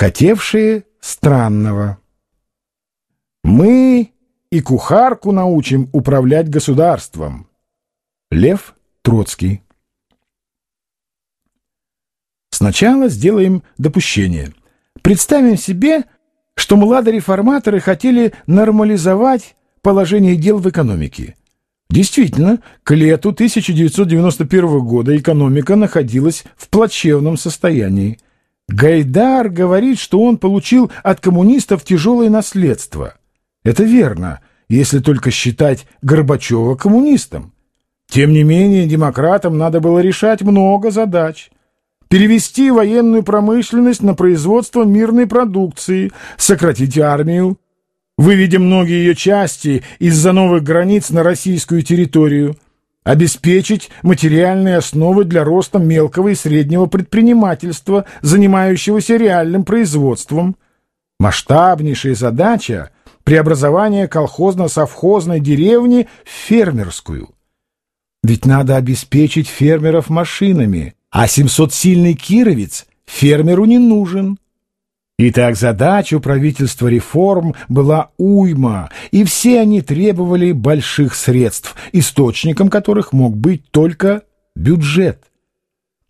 хотевшие странного. Мы и кухарку научим управлять государством. Лев Троцкий Сначала сделаем допущение. Представим себе, что младореформаторы хотели нормализовать положение дел в экономике. Действительно, к лету 1991 года экономика находилась в плачевном состоянии. Гайдар говорит, что он получил от коммунистов тяжелое наследство. Это верно, если только считать Горбачева коммунистом. Тем не менее, демократам надо было решать много задач. Перевести военную промышленность на производство мирной продукции, сократить армию, выведя многие ее части из-за новых границ на российскую территорию, обеспечить материальные основы для роста мелкого и среднего предпринимательства, занимающегося реальным производством. Масштабнейшая задача – преобразование колхозно-совхозной деревни в фермерскую. Ведь надо обеспечить фермеров машинами, а 700-сильный кировец фермеру не нужен. Итак, задача у правительства реформ была уйма, и все они требовали больших средств, источником которых мог быть только бюджет.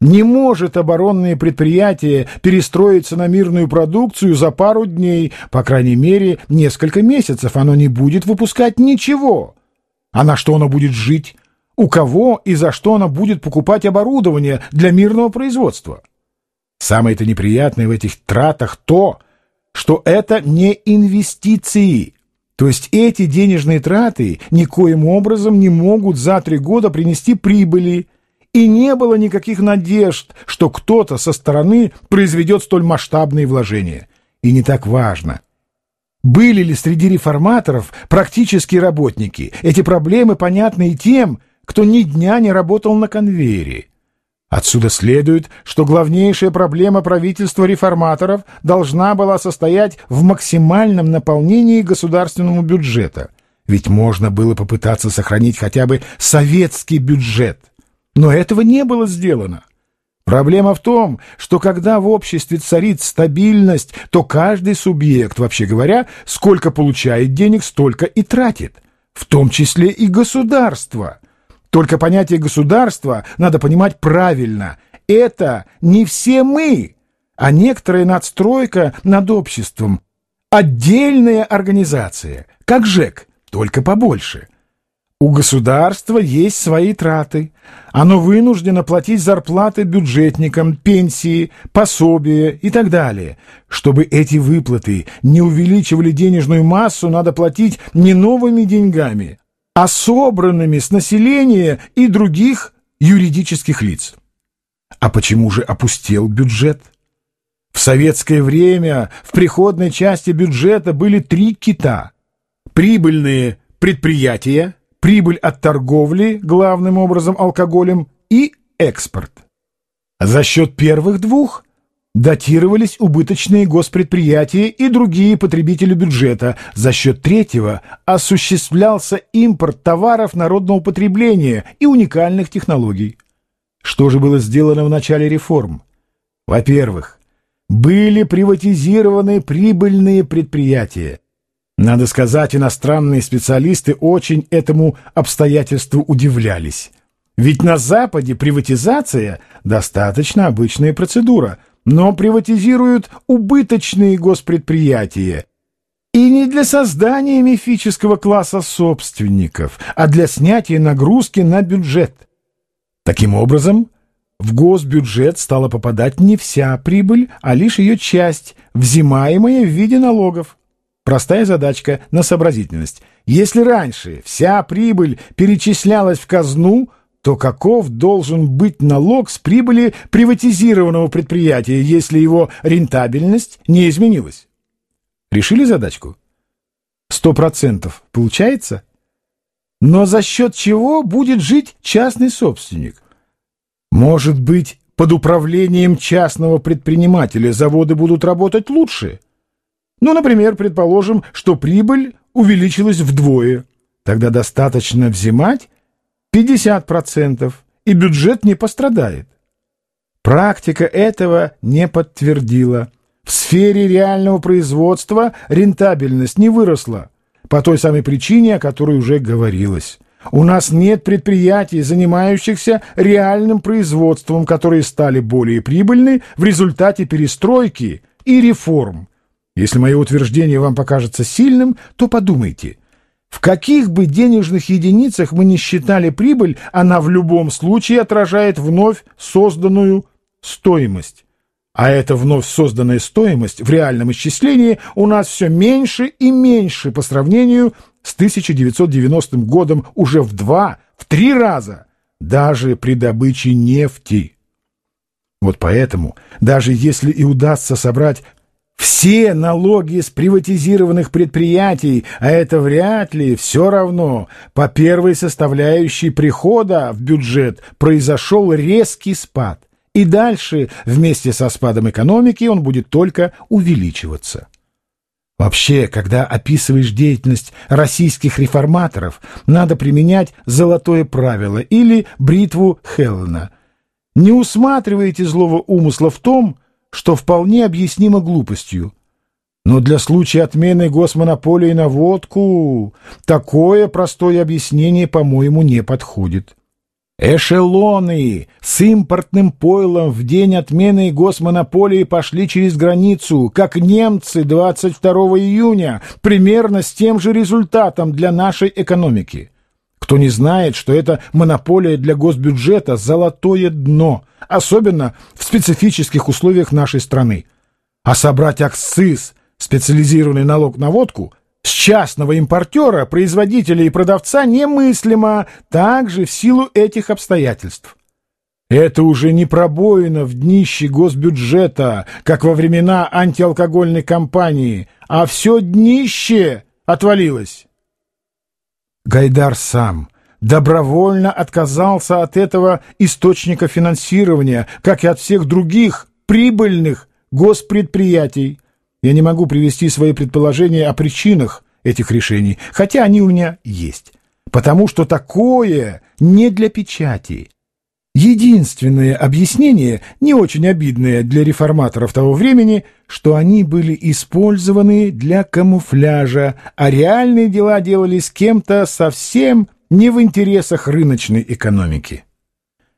Не может оборонное предприятие перестроиться на мирную продукцию за пару дней, по крайней мере, несколько месяцев оно не будет выпускать ничего. А на что оно будет жить? У кого и за что оно будет покупать оборудование для мирного производства? Самое-то неприятное в этих тратах то, что это не инвестиции. То есть эти денежные траты никоим образом не могут за три года принести прибыли, и не было никаких надежд, что кто-то со стороны произведет столь масштабные вложения. И не так важно. Были ли среди реформаторов практические работники? Эти проблемы понятны и тем, кто ни дня не работал на конвейере. Отсюда следует, что главнейшая проблема правительства реформаторов должна была состоять в максимальном наполнении государственного бюджета. Ведь можно было попытаться сохранить хотя бы советский бюджет. Но этого не было сделано. Проблема в том, что когда в обществе царит стабильность, то каждый субъект, вообще говоря, сколько получает денег, столько и тратит, в том числе и государство – только понятие государства надо понимать правильно. Это не все мы, а некоторая надстройка над обществом. Отдельная организация, как ЖЭК, только побольше. У государства есть свои траты. Оно вынуждено платить зарплаты бюджетникам, пенсии, пособия и так далее. Чтобы эти выплаты не увеличивали денежную массу, надо платить не новыми деньгами, а собранными с населения и других юридических лиц. А почему же опустел бюджет? В советское время в приходной части бюджета были три кита. Прибыльные предприятия, прибыль от торговли, главным образом алкоголем, и экспорт. За счет первых двух датировались убыточные госпредприятия и другие потребители бюджета. За счет третьего осуществлялся импорт товаров народного потребления и уникальных технологий. Что же было сделано в начале реформ? Во-первых, были приватизированы прибыльные предприятия. Надо сказать, иностранные специалисты очень этому обстоятельству удивлялись. Ведь на Западе приватизация – достаточно обычная процедура – но приватизируют убыточные госпредприятия. И не для создания мифического класса собственников, а для снятия нагрузки на бюджет. Таким образом, в госбюджет стала попадать не вся прибыль, а лишь ее часть, взимаемая в виде налогов. Простая задачка на сообразительность. Если раньше вся прибыль перечислялась в казну – то каков должен быть налог с прибыли приватизированного предприятия, если его рентабельность не изменилась? Решили задачку? Сто процентов получается? Но за счет чего будет жить частный собственник? Может быть, под управлением частного предпринимателя заводы будут работать лучше? Ну, например, предположим, что прибыль увеличилась вдвое. Тогда достаточно взимать 50%, и бюджет не пострадает. Практика этого не подтвердила. В сфере реального производства рентабельность не выросла, по той самой причине, о которой уже говорилось. У нас нет предприятий, занимающихся реальным производством, которые стали более прибыльны в результате перестройки и реформ. Если мое утверждение вам покажется сильным, то подумайте, в каких бы денежных единицах мы не считали прибыль, она в любом случае отражает вновь созданную стоимость. А эта вновь созданная стоимость в реальном исчислении у нас все меньше и меньше по сравнению с 1990 годом уже в два, в три раза, даже при добыче нефти. Вот поэтому, даже если и удастся собрать все налоги с приватизированных предприятий, а это вряд ли, все равно, по первой составляющей прихода в бюджет произошел резкий спад. И дальше, вместе со спадом экономики, он будет только увеличиваться. Вообще, когда описываешь деятельность российских реформаторов, надо применять золотое правило или бритву Хеллена. Не усматривайте злого умысла в том, что вполне объяснимо глупостью. Но для случая отмены госмонополии на водку такое простое объяснение, по-моему, не подходит. Эшелоны с импортным пойлом в день отмены госмонополии пошли через границу, как немцы 22 июня, примерно с тем же результатом для нашей экономики. Кто не знает, что это монополия для госбюджета – золотое дно, особенно в специфических условиях нашей страны. А собрать акциз, специализированный налог на водку – с частного импортера, производителя и продавца немыслимо, также в силу этих обстоятельств. Это уже не пробоина в днище госбюджета, как во времена антиалкогольной кампании, а все днище отвалилось. Гайдар сам добровольно отказался от этого источника финансирования, как и от всех других прибыльных госпредприятий, я не могу привести свои предположения о причинах этих решений, хотя они у меня есть. Потому что такое не для печати. Единственное объяснение, не очень обидное для реформаторов того времени, что они были использованы для камуфляжа, а реальные дела делались кем-то совсем не в интересах рыночной экономики.